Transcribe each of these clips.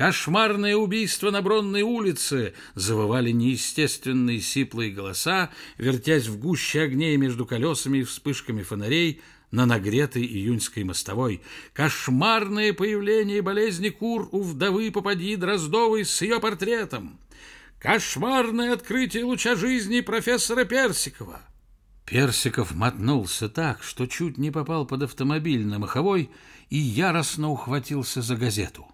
Кошмарное убийство на Бронной улице! Завывали неестественные сиплые голоса, вертясь в гуще огней между колесами и вспышками фонарей на нагретой июньской мостовой. Кошмарное появление болезни кур у вдовы попади Дроздовой с ее портретом. Кошмарное открытие луча жизни профессора Персикова. Персиков мотнулся так, что чуть не попал под автомобиль на Маховой и яростно ухватился за газету.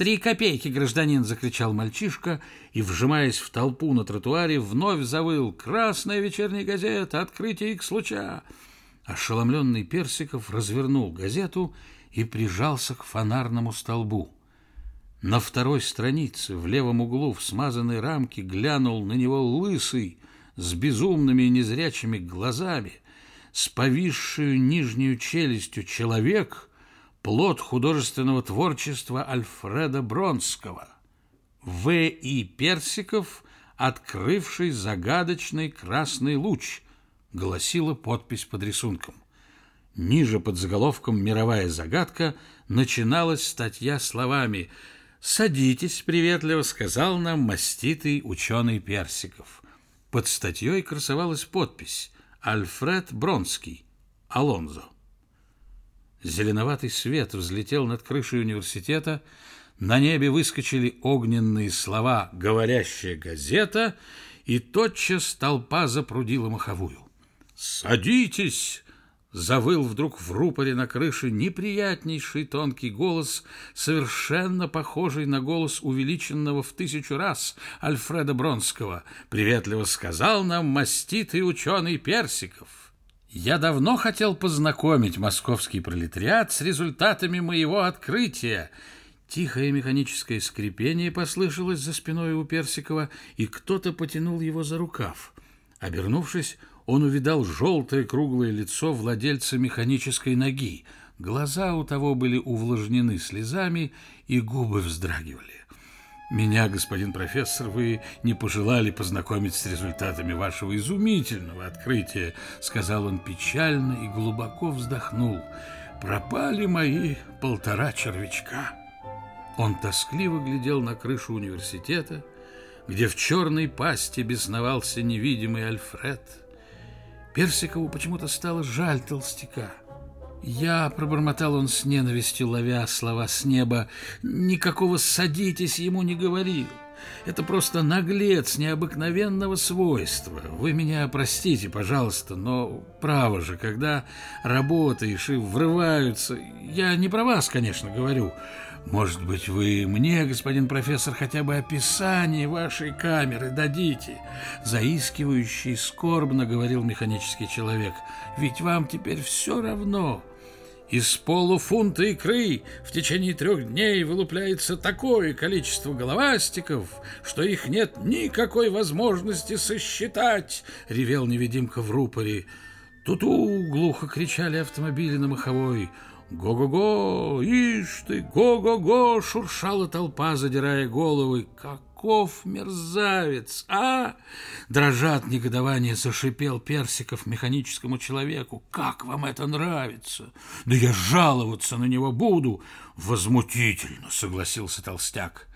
«Три копейки, гражданин!» — закричал мальчишка и, вжимаясь в толпу на тротуаре, вновь завыл «Красная вечерняя газета! Открытие их случая!» Ошеломленный Персиков развернул газету и прижался к фонарному столбу. На второй странице в левом углу в смазанной рамке глянул на него лысый, с безумными незрячими глазами, с повисшую нижнюю челюстью человек — плод художественного творчества Альфреда Бронского. В. И. Персиков, открывший загадочный красный луч, гласила подпись под рисунком. Ниже под заголовком «Мировая загадка» начиналась статья словами «Садитесь», — приветливо сказал нам маститый ученый Персиков. Под статьей красовалась подпись «Альфред Бронский, Алонзо». Зеленоватый свет взлетел над крышей университета, на небе выскочили огненные слова «говорящая газета», и тотчас толпа запрудила маховую. «Садитесь!» — завыл вдруг в рупоре на крыше неприятнейший тонкий голос, совершенно похожий на голос увеличенного в тысячу раз Альфреда Бронского. Приветливо сказал нам маститый ученый Персиков. Я давно хотел познакомить московский пролетариат с результатами моего открытия. Тихое механическое скрипение послышалось за спиной у Персикова, и кто-то потянул его за рукав. Обернувшись, он увидал желтое круглое лицо владельца механической ноги. Глаза у того были увлажнены слезами, и губы вздрагивали. Меня, господин профессор, вы не пожелали познакомить с результатами вашего изумительного открытия, сказал он печально и глубоко вздохнул. Пропали мои полтора червячка. Он тоскливо глядел на крышу университета, где в черной пасти бесновался невидимый Альфред. Персикову почему-то стало жаль толстяка. Я, пробормотал он с ненавистью, ловя слова с неба, никакого «садитесь» ему не говорил. Это просто наглец необыкновенного свойства. Вы меня простите, пожалуйста, но право же, когда работаешь и врываются... Я не про вас, конечно, говорю. Может быть, вы мне, господин профессор, хотя бы описание вашей камеры дадите? Заискивающий скорбно говорил механический человек. Ведь вам теперь все равно... Из полуфунта икры в течение трех дней вылупляется такое количество головастиков, что их нет никакой возможности сосчитать, — ревел невидимка в рупоре. Ту-ту! — глухо кричали автомобили на маховой. «Го-го-го! Ишь ты! Го-го-го!» — шуршала толпа, задирая головы. «Как каков мерзавец, а!» Дрожа от негодования зашипел Персиков механическому человеку. «Как вам это нравится? Да я жаловаться на него буду!» «Возмутительно!» — согласился толстяк.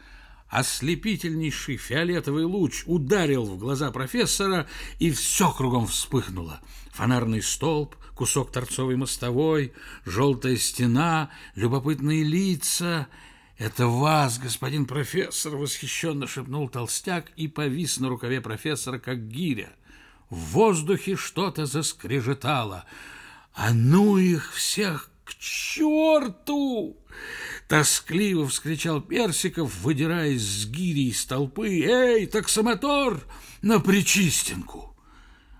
Ослепительнейший фиолетовый луч ударил в глаза профессора, и все кругом вспыхнуло. Фонарный столб, кусок торцовой мостовой, желтая стена, любопытные лица — «Это вас, господин профессор!» — восхищенно шепнул толстяк и повис на рукаве профессора, как гиря. В воздухе что-то заскрежетало. «А ну их всех к черту!» Тоскливо вскричал Персиков, выдираясь с гири из толпы. «Эй, таксомотор, на Причистенку!»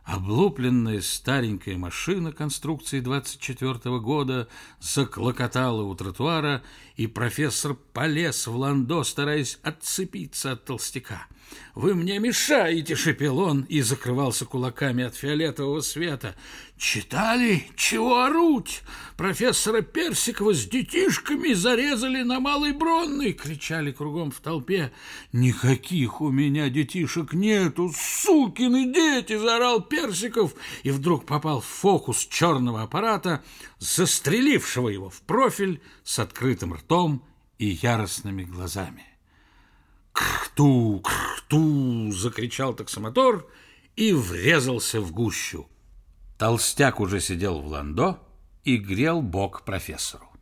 Облупленная старенькая машина конструкции 24 -го года заклокотала у тротуара, и профессор полез в ландо, стараясь отцепиться от толстяка. «Вы мне мешаете!» — шепел он и закрывался кулаками от фиолетового света. «Читали? Чего оруть? Профессора Персикова с детишками зарезали на Малой Бронной!» — кричали кругом в толпе. «Никаких у меня детишек нету! Сукины дети!» — заорал Персиков и вдруг попал в фокус черного аппарата, застрелившего его в профиль с открытым ртом и яростными глазами. «Крту! Крту!» — закричал таксомотор и врезался в гущу. Толстяк уже сидел в ландо и грел бок профессору.